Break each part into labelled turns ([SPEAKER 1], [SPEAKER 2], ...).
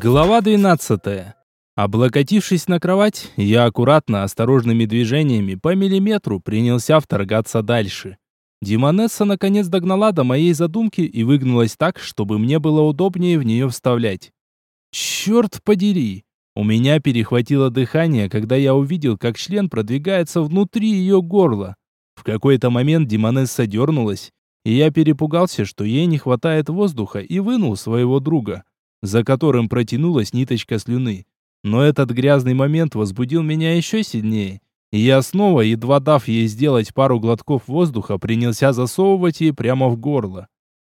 [SPEAKER 1] Глава 12. Облокотившись на кровать, я аккуратно, осторожными движениями по миллиметру принялся вторгаться дальше. Димонесса наконец догнала до моей задумки и выгнулась так, чтобы мне было удобнее в нее вставлять. Черт подери! У меня перехватило дыхание, когда я увидел, как член продвигается внутри ее горла. В какой-то момент Димонесса дернулась, и я перепугался, что ей не хватает воздуха, и вынул своего друга за которым протянулась ниточка слюны. Но этот грязный момент возбудил меня еще сильнее, и я снова, едва дав ей сделать пару глотков воздуха, принялся засовывать ей прямо в горло.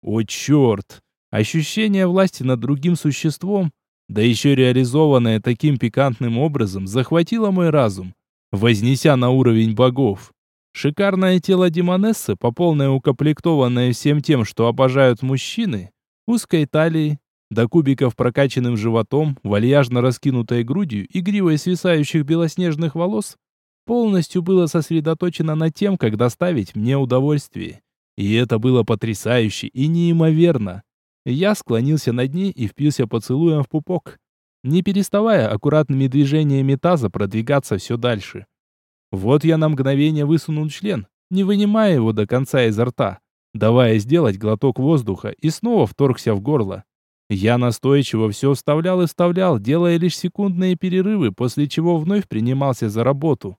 [SPEAKER 1] О черт! Ощущение власти над другим существом, да еще реализованное таким пикантным образом, захватило мой разум, вознеся на уровень богов. Шикарное тело Демонессы, по укомплектованное всем тем, что обожают мужчины, узкой талией, до кубиков прокачанным животом, вальяжно раскинутой грудью и гривой свисающих белоснежных волос, полностью было сосредоточено на тем, как доставить мне удовольствие. И это было потрясающе и неимоверно. Я склонился над ней и впился поцелуем в пупок, не переставая аккуратными движениями таза продвигаться все дальше. Вот я на мгновение высунул член, не вынимая его до конца изо рта, давая сделать глоток воздуха и снова вторгся в горло. Я настойчиво все вставлял и вставлял, делая лишь секундные перерывы, после чего вновь принимался за работу.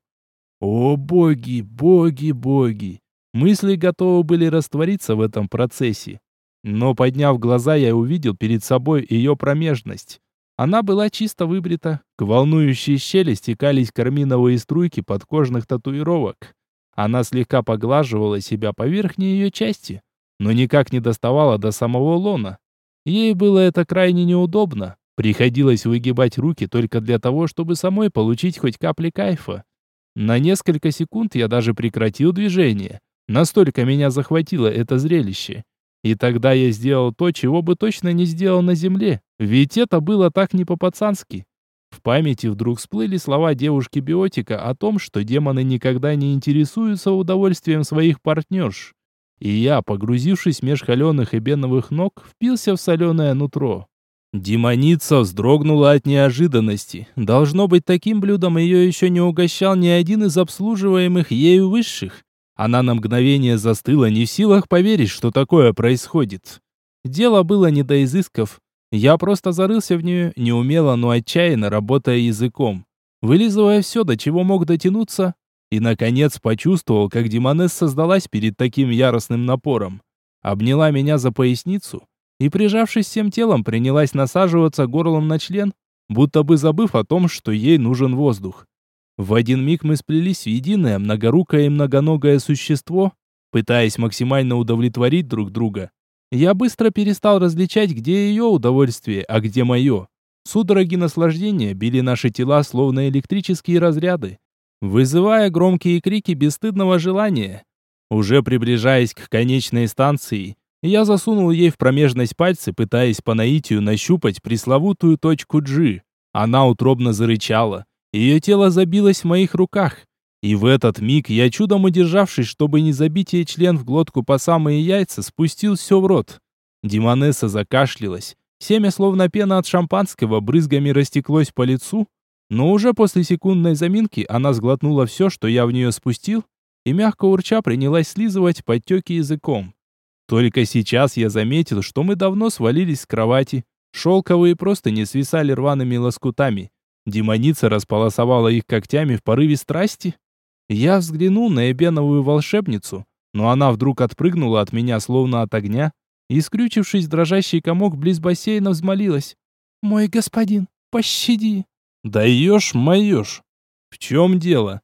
[SPEAKER 1] О боги, боги, боги! Мысли готовы были раствориться в этом процессе. Но подняв глаза, я увидел перед собой ее промежность. Она была чисто выбрита, к волнующей щели стекались карминовые струйки подкожных татуировок. Она слегка поглаживала себя по верхней ее части, но никак не доставала до самого лона. Ей было это крайне неудобно. Приходилось выгибать руки только для того, чтобы самой получить хоть капли кайфа. На несколько секунд я даже прекратил движение. Настолько меня захватило это зрелище. И тогда я сделал то, чего бы точно не сделал на земле. Ведь это было так не по-пацански. В памяти вдруг всплыли слова девушки-биотика о том, что демоны никогда не интересуются удовольствием своих партнерш и я, погрузившись меж холеных и беновых ног, впился в соленое нутро. Демоница вздрогнула от неожиданности. Должно быть, таким блюдом ее еще не угощал ни один из обслуживаемых ею высших. Она на мгновение застыла, не в силах поверить, что такое происходит. Дело было не до изысков. Я просто зарылся в нее, неумело, но отчаянно, работая языком. Вылизывая все, до чего мог дотянуться, и, наконец, почувствовал, как Димонес создалась перед таким яростным напором. Обняла меня за поясницу и, прижавшись всем телом, принялась насаживаться горлом на член, будто бы забыв о том, что ей нужен воздух. В один миг мы сплелись в единое многорукое и многоногое существо, пытаясь максимально удовлетворить друг друга. Я быстро перестал различать, где ее удовольствие, а где мое. Судороги наслаждения били наши тела словно электрические разряды, вызывая громкие крики бесстыдного желания. Уже приближаясь к конечной станции, я засунул ей в промежность пальцы, пытаясь по наитию нащупать пресловутую точку G. Она утробно зарычала. Ее тело забилось в моих руках. И в этот миг я, чудом удержавшись, чтобы не забить ей член в глотку по самые яйца, спустил все в рот. Димонесса закашлялась. Семя, словно пена от шампанского, брызгами растеклось по лицу, но уже после секундной заминки она сглотнула все, что я в нее спустил, и мягко урча принялась слизывать подтеки языком. Только сейчас я заметил, что мы давно свалились с кровати. Шелковые просто не свисали рваными лоскутами. Демоница располосовала их когтями в порыве страсти. Я взглянул на эбеновую волшебницу, но она вдруг отпрыгнула от меня, словно от огня, и, скрючившись дрожащий комок близ бассейна, взмолилась. «Мой господин, пощади!» Даешь, моешь. В чем дело?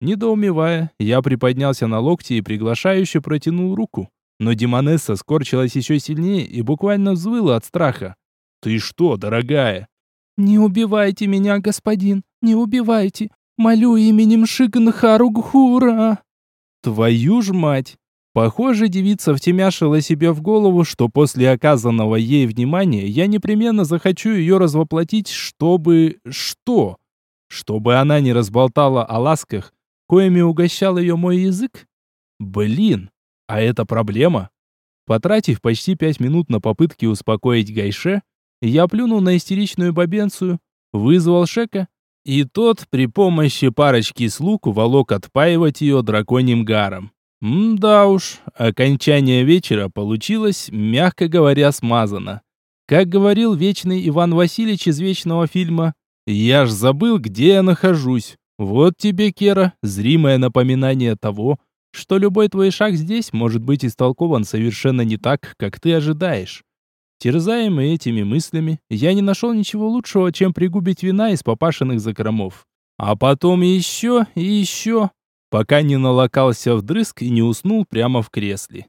[SPEAKER 1] Недоумевая, я приподнялся на локти и приглашающе протянул руку. Но Демонесса скорчилась еще сильнее и буквально взвыла от страха. «Ты что, дорогая?» «Не убивайте меня, господин, не убивайте! Молю именем Шиганхаругхура!» «Твою ж мать!» Похоже, девица втемяшила себе в голову, что после оказанного ей внимания я непременно захочу ее развоплотить, чтобы... что? Чтобы она не разболтала о ласках, коими угощал ее мой язык? Блин, а это проблема? Потратив почти пять минут на попытки успокоить Гайше, Я плюнул на истеричную бабенцию, вызвал Шека, и тот при помощи парочки слуг уволок отпаивать ее драконьим гаром. М-да уж, окончание вечера получилось, мягко говоря, смазано. Как говорил вечный Иван Васильевич из вечного фильма, «Я ж забыл, где я нахожусь. Вот тебе, Кера, зримое напоминание того, что любой твой шаг здесь может быть истолкован совершенно не так, как ты ожидаешь». Терзаемый этими мыслями, я не нашел ничего лучшего, чем пригубить вина из попашенных закромов. А потом еще и еще, пока не налокался вдрызг и не уснул прямо в кресле.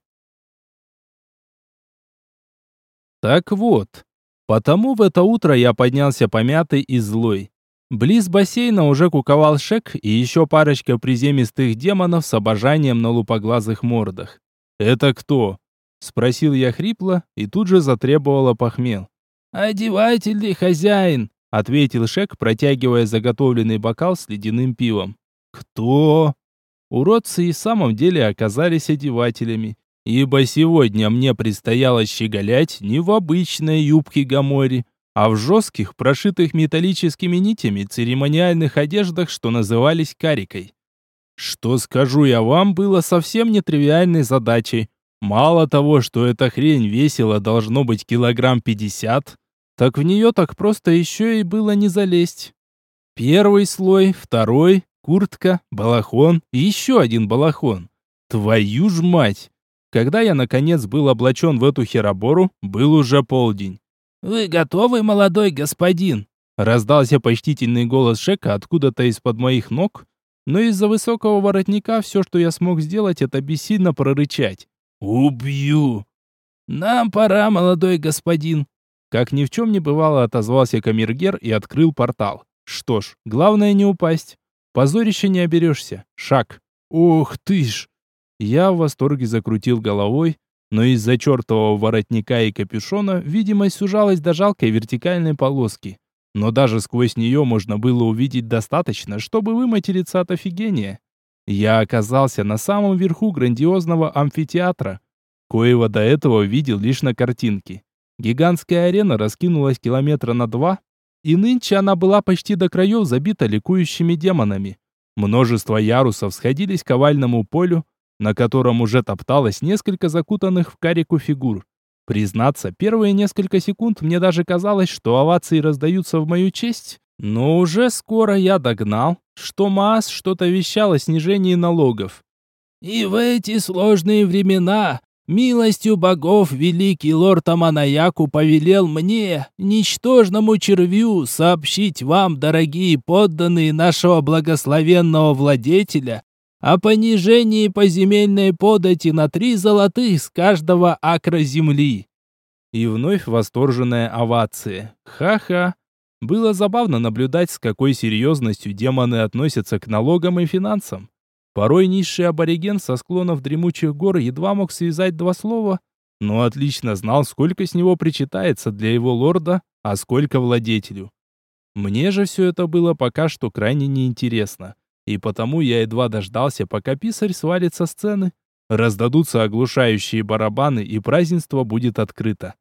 [SPEAKER 1] Так вот, потому в это утро я поднялся помятый и злой. Близ бассейна уже куковал Шек и еще парочка приземистых демонов с обожанием на лупоглазых мордах. «Это кто?» Спросил я хрипло и тут же затребовала похмел. «Одевательный хозяин!» — ответил Шек, протягивая заготовленный бокал с ледяным пивом. «Кто?» Уродцы и в самом деле оказались одевателями, ибо сегодня мне предстояло щеголять не в обычной юбке Гамори, а в жестких, прошитых металлическими нитями церемониальных одеждах, что назывались карикой. Что скажу я вам, было совсем нетривиальной задачей, Мало того, что эта хрень весила должно быть килограмм пятьдесят, так в нее так просто еще и было не залезть. Первый слой, второй, куртка, балахон и еще один балахон. Твою ж мать! Когда я, наконец, был облачен в эту херобору, был уже полдень. «Вы готовы, молодой господин?» Раздался почтительный голос Шека откуда-то из-под моих ног, но из-за высокого воротника все, что я смог сделать, это бессильно прорычать. «Убью!» «Нам пора, молодой господин!» Как ни в чем не бывало, отозвался камергер и открыл портал. Что ж, главное не упасть. Позорище не оберешься. Шаг. Ох ты ж! Я в восторге закрутил головой, но из-за чертового воротника и капюшона видимость сужалась до жалкой вертикальной полоски. Но даже сквозь нее можно было увидеть достаточно, чтобы выматериться от офигения. Я оказался на самом верху грандиозного амфитеатра, коего до этого видел лишь на картинке. Гигантская арена раскинулась километра на два, и нынче она была почти до краев забита ликующими демонами. Множество ярусов сходились к овальному полю, на котором уже топталось несколько закутанных в карику фигур. Признаться, первые несколько секунд мне даже казалось, что овации раздаются в мою честь, но уже скоро я догнал, что МАС что-то вещал о снижении налогов. «И в эти сложные времена Милостью богов великий лорд Аманаяку повелел мне, ничтожному червю, сообщить вам, дорогие подданные нашего благословенного владетеля, о понижении поземельной подати на три золотых с каждого акра земли». И вновь восторженная овация. Ха-ха. Было забавно наблюдать, с какой серьезностью демоны относятся к налогам и финансам. Порой низший абориген со склонов дремучих гор едва мог связать два слова, но отлично знал, сколько с него причитается для его лорда, а сколько владетелю. Мне же все это было пока что крайне неинтересно, и потому я едва дождался, пока писарь свалит со сцены, раздадутся оглушающие барабаны и празднество будет открыто.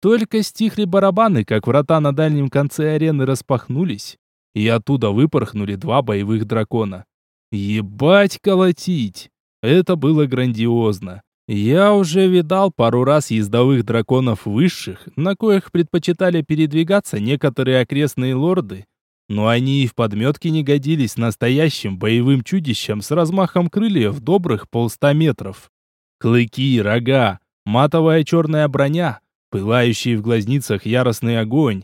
[SPEAKER 1] Только стихли барабаны, как врата на дальнем конце арены распахнулись, и оттуда выпорхнули два боевых дракона. Ебать колотить! Это было грандиозно. Я уже видал пару раз ездовых драконов высших, на коих предпочитали передвигаться некоторые окрестные лорды, но они и в подметке не годились настоящим боевым чудищам с размахом крыльев добрых полста метров. Клыки, рога, матовая черная броня, пылающий в глазницах яростный огонь.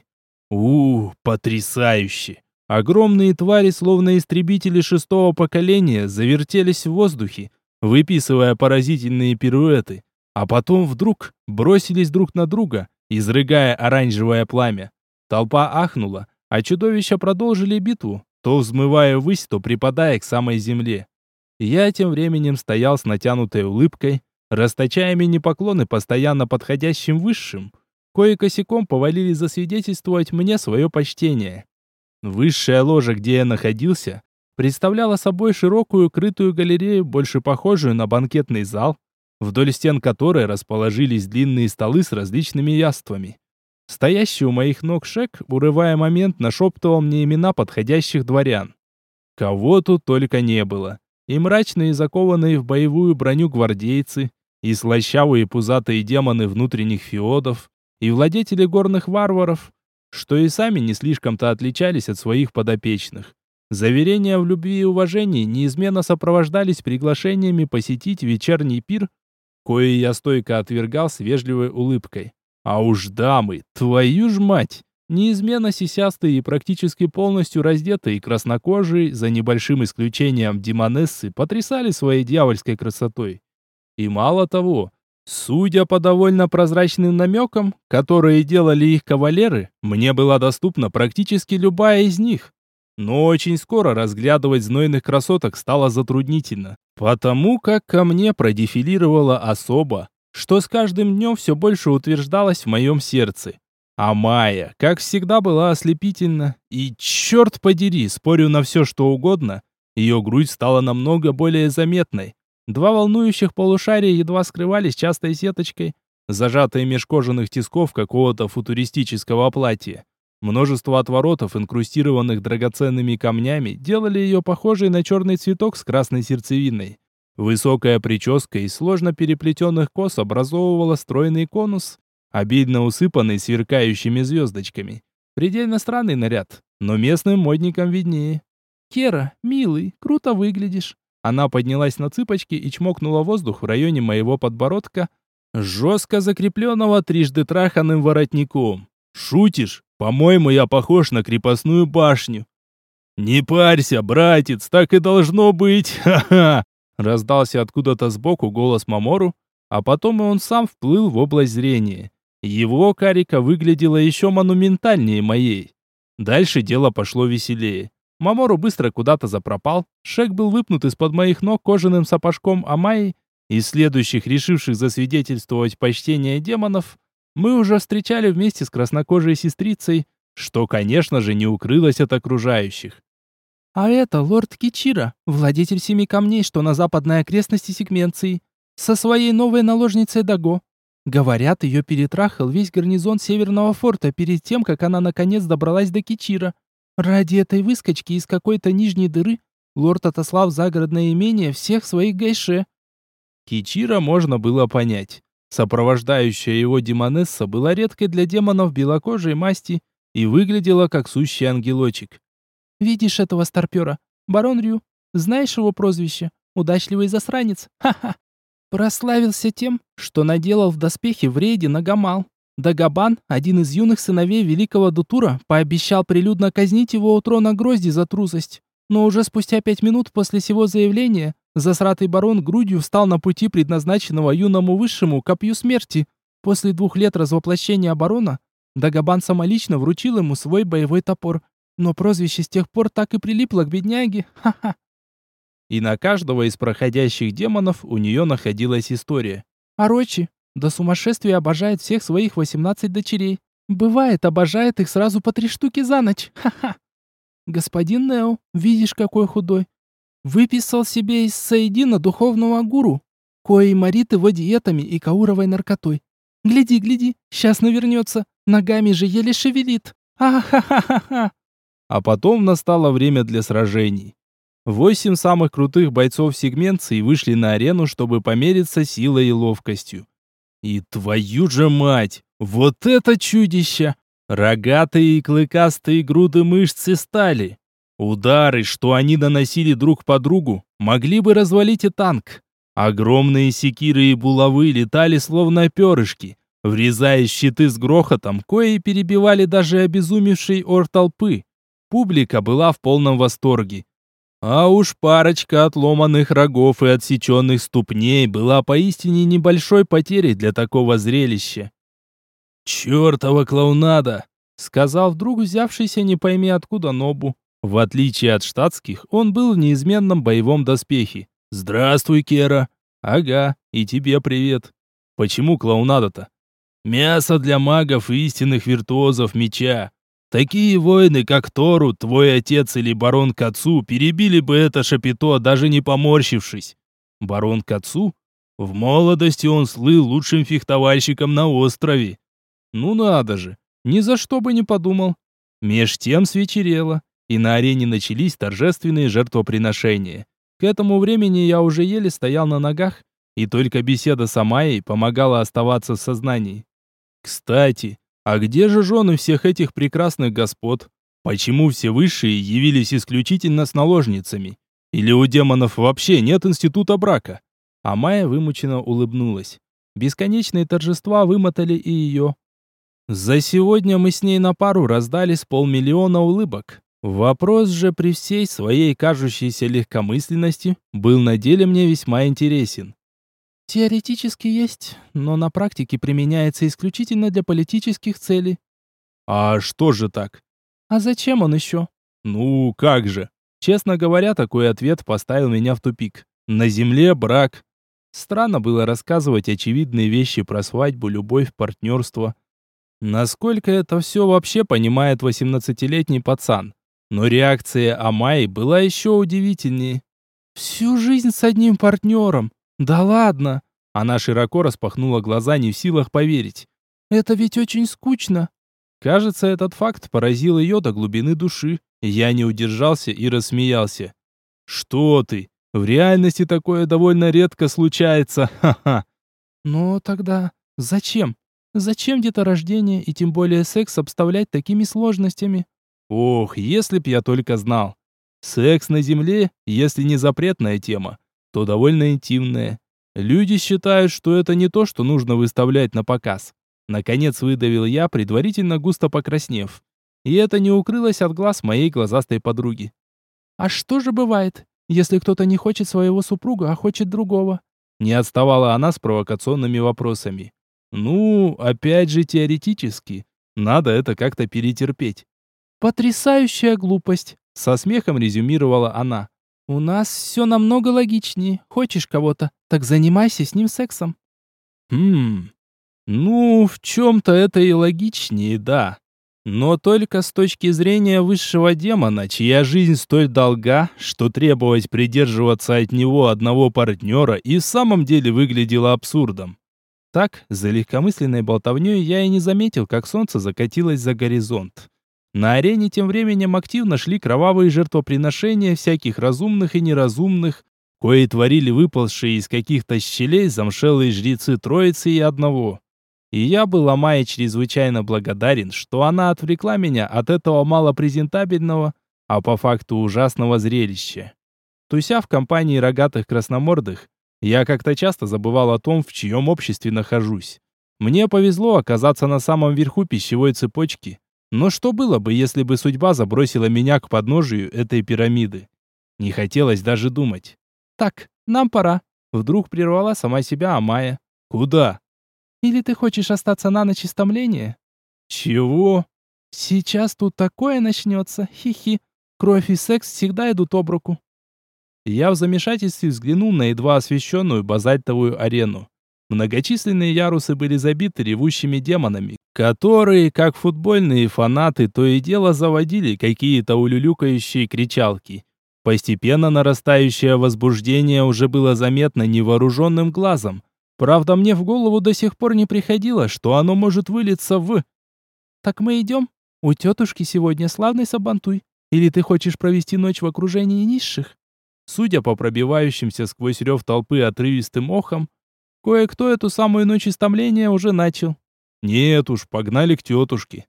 [SPEAKER 1] У, потрясающе! Огромные твари, словно истребители шестого поколения, завертелись в воздухе, выписывая поразительные пируэты, а потом вдруг бросились друг на друга, изрыгая оранжевое пламя. Толпа ахнула, а чудовища продолжили битву, то взмывая ввысь, то припадая к самой земле. Я тем временем стоял с натянутой улыбкой, расточая мини-поклоны постоянно подходящим высшим, кое косяком повалили засвидетельствовать мне свое почтение. Высшая ложа, где я находился, представляла собой широкую крытую галерею, больше похожую на банкетный зал, вдоль стен которой расположились длинные столы с различными яствами. Стоящий у моих ног Шек, урывая момент, нашептывал мне имена подходящих дворян. Кого тут только не было. И мрачные закованные в боевую броню гвардейцы, и слащавые пузатые демоны внутренних феодов, и владетели горных варваров, что и сами не слишком-то отличались от своих подопечных. Заверения в любви и уважении неизменно сопровождались приглашениями посетить вечерний пир, кое я стойко отвергал с вежливой улыбкой. А уж дамы, твою ж мать! Неизменно сисястые и практически полностью раздетые краснокожие, за небольшим исключением демонессы, потрясали своей дьявольской красотой. И мало того, судя по довольно прозрачным намекам, которые делали их кавалеры, мне была доступна практически любая из них. Но очень скоро разглядывать знойных красоток стало затруднительно, потому как ко мне продефилировала особа, что с каждым днем все больше утверждалось в моем сердце. А Майя, как всегда, была ослепительна, и, черт подери, спорю на все, что угодно, ее грудь стала намного более заметной. Два волнующих полушария едва скрывались частой сеточкой, зажатой меж кожаных тисков какого-то футуристического платья. Множество отворотов, инкрустированных драгоценными камнями, делали ее похожей на черный цветок с красной сердцевиной. Высокая прическа из сложно переплетенных кос образовывала стройный конус, обидно усыпанный сверкающими звездочками. Предельно странный наряд, но местным модникам виднее. «Кера, милый, круто выглядишь». Она поднялась на цыпочки и чмокнула воздух в районе моего подбородка, жестко закрепленного трижды траханным воротником. «Шутишь? По-моему, я похож на крепостную башню». «Не парься, братец, так и должно быть, ха-ха!» Раздался откуда-то сбоку голос Мамору, а потом и он сам вплыл в область зрения. Его карика выглядела еще монументальнее моей. Дальше дело пошло веселее. Мамору быстро куда-то запропал, Шек был выпнут из-под моих ног кожаным сапожком Амайи, из следующих, решивших засвидетельствовать почтение демонов, мы уже встречали вместе с краснокожей сестрицей, что, конечно же, не укрылось от окружающих. А это лорд Кичира, владетель семи камней, что на западной окрестности сегменции, со своей новой наложницей Даго. Говорят, ее перетрахал весь гарнизон Северного форта перед тем, как она наконец добралась до Кичира. Ради этой выскочки из какой-то нижней дыры лорд отослал загородное имение всех своих гайше. Кичира можно было понять. Сопровождающая его демонесса была редкой для демонов белокожей масти и выглядела как сущий ангелочек. Видишь этого старпера? Барон Рю. Знаешь его прозвище? Удачливый засранец. Ха-ха. Прославился тем, что наделал в доспехе в рейде на Гамал. Дагабан, один из юных сыновей великого Дутура, пообещал прилюдно казнить его у трона Грозди за трусость. Но уже спустя пять минут после сего заявления засратый барон грудью встал на пути предназначенного юному высшему копью смерти. После двух лет развоплощения барона Дагабан самолично вручил ему свой боевой топор, но прозвище с тех пор так и прилипло к бедняге. Ха-ха. И на каждого из проходящих демонов у нее находилась история. Орочи, до сумасшествия обожает всех своих 18 дочерей. Бывает, обожает их сразу по три штуки за ночь. Ха-ха. Господин Нео, видишь, какой худой. Выписал себе из Саидина духовного гуру, кои морит его диетами и кауровой наркотой. Гляди, гляди, сейчас навернется, ногами же еле шевелит. А-ха-ха-ха-ха. А потом настало время для сражений. Восемь самых крутых бойцов сегменции вышли на арену, чтобы помериться силой и ловкостью. И твою же мать! Вот это чудище! Рогатые и клыкастые груды мышц и стали. Удары, что они наносили друг по другу, могли бы развалить и танк. Огромные секиры и булавы летали словно перышки, врезаясь в щиты с грохотом, кои перебивали даже обезумевший ор толпы. Публика была в полном восторге. А уж парочка отломанных рогов и отсеченных ступней была поистине небольшой потерей для такого зрелища. «Чёртова клоунада!» — сказал вдруг взявшийся не пойми откуда Нобу. В отличие от штатских, он был в неизменном боевом доспехе. «Здравствуй, Кера!» «Ага, и тебе привет!» «Почему клоунада-то?» «Мясо для магов и истинных виртуозов меча!» Такие воины, как Тору, твой отец или барон Кацу, перебили бы это шапито, даже не поморщившись. Барон Кацу? В молодости он слыл лучшим фехтовальщиком на острове. Ну надо же, Ни за что бы не подумал. Меж тем свечерело, и на арене начались торжественные жертвоприношения. К этому времени я уже еле стоял на ногах, и только беседа с Амайей помогала оставаться в сознании. Кстати, а где же жены всех этих прекрасных господ? Почему все высшие явились исключительно с наложницами? Или у демонов вообще нет института брака? Амая вымученно улыбнулась. Бесконечные торжества вымотали и ее. За сегодня мы с ней на пару раздали с полмиллиона улыбок. Вопрос же при всей своей кажущейся легкомысленности был на деле мне весьма интересен. Теоретически есть, но на практике применяется исключительно для политических целей. А что же так? А зачем он еще? Ну, как же? Честно говоря, такой ответ поставил меня в тупик. На земле брак. Странно было рассказывать очевидные вещи про свадьбу, любовь, партнерство. Насколько это все вообще понимает 18-летний пацан? Но реакция Амай была еще удивительнее. «Всю жизнь с одним партнером. Да ладно!» Она широко распахнула глаза, не в силах поверить. «Это ведь очень скучно!» Кажется, этот факт поразил ее до глубины души. Я не удержался и рассмеялся. «Что ты? В реальности такое довольно редко случается, ха-ха!» «Но тогда зачем? Зачем деторождение и тем более секс обставлять такими сложностями?» «Ох, если б я только знал! Секс на земле, если не запретная тема, то довольно интимная. Люди считают, что это не то, что нужно выставлять на показ. Наконец выдавил я, предварительно густо покраснев. И это не укрылось от глаз моей глазастой подруги. «А что же бывает, если кто-то не хочет своего супруга, а хочет другого?» Не отставала она с провокационными вопросами. «Ну, опять же теоретически. Надо это как-то перетерпеть». «Потрясающая глупость!» Со смехом резюмировала она. У нас все намного логичнее. Хочешь кого-то, так занимайся с ним сексом. Хм. Ну, в чем-то это и логичнее, да. Но только с точки зрения высшего демона, чья жизнь столь долга, что требовать придерживаться от него одного партнера и в самом деле выглядело абсурдом. Так, за легкомысленной болтовней я и не заметил, как солнце закатилось за горизонт. На арене тем временем активно шли кровавые жертвоприношения всяких разумных и неразумных, кои творили выползшие из каких-то щелей замшелые жрецы Троицы и одного. И я был Амае чрезвычайно благодарен, что она отвлекла меня от этого малопрезентабельного, а по факту ужасного зрелища. Туся в компании рогатых красномордых, я как-то часто забывал о том, в чьем обществе нахожусь. Мне повезло оказаться на самом верху пищевой цепочки, но что было бы, если бы судьба забросила меня к подножию этой пирамиды? Не хотелось даже думать. «Так, нам пора», — вдруг прервала сама себя Амая. «Куда?» «Или ты хочешь остаться на ночь истомления?» «Чего?» «Сейчас тут такое начнется, хи-хи. Кровь и секс всегда идут об руку». Я в замешательстве взглянул на едва освещенную базальтовую арену. Многочисленные ярусы были забиты ревущими демонами, которые, как футбольные фанаты, то и дело заводили какие-то улюлюкающие кричалки. Постепенно нарастающее возбуждение уже было заметно невооруженным глазом. Правда, мне в голову до сих пор не приходило, что оно может вылиться в... «Так мы идем? У тетушки сегодня славный сабантуй. Или ты хочешь провести ночь в окружении низших?» Судя по пробивающимся сквозь рев толпы отрывистым охам, Кое-кто эту самую ночь истомления уже начал. Нет уж, погнали к тетушке.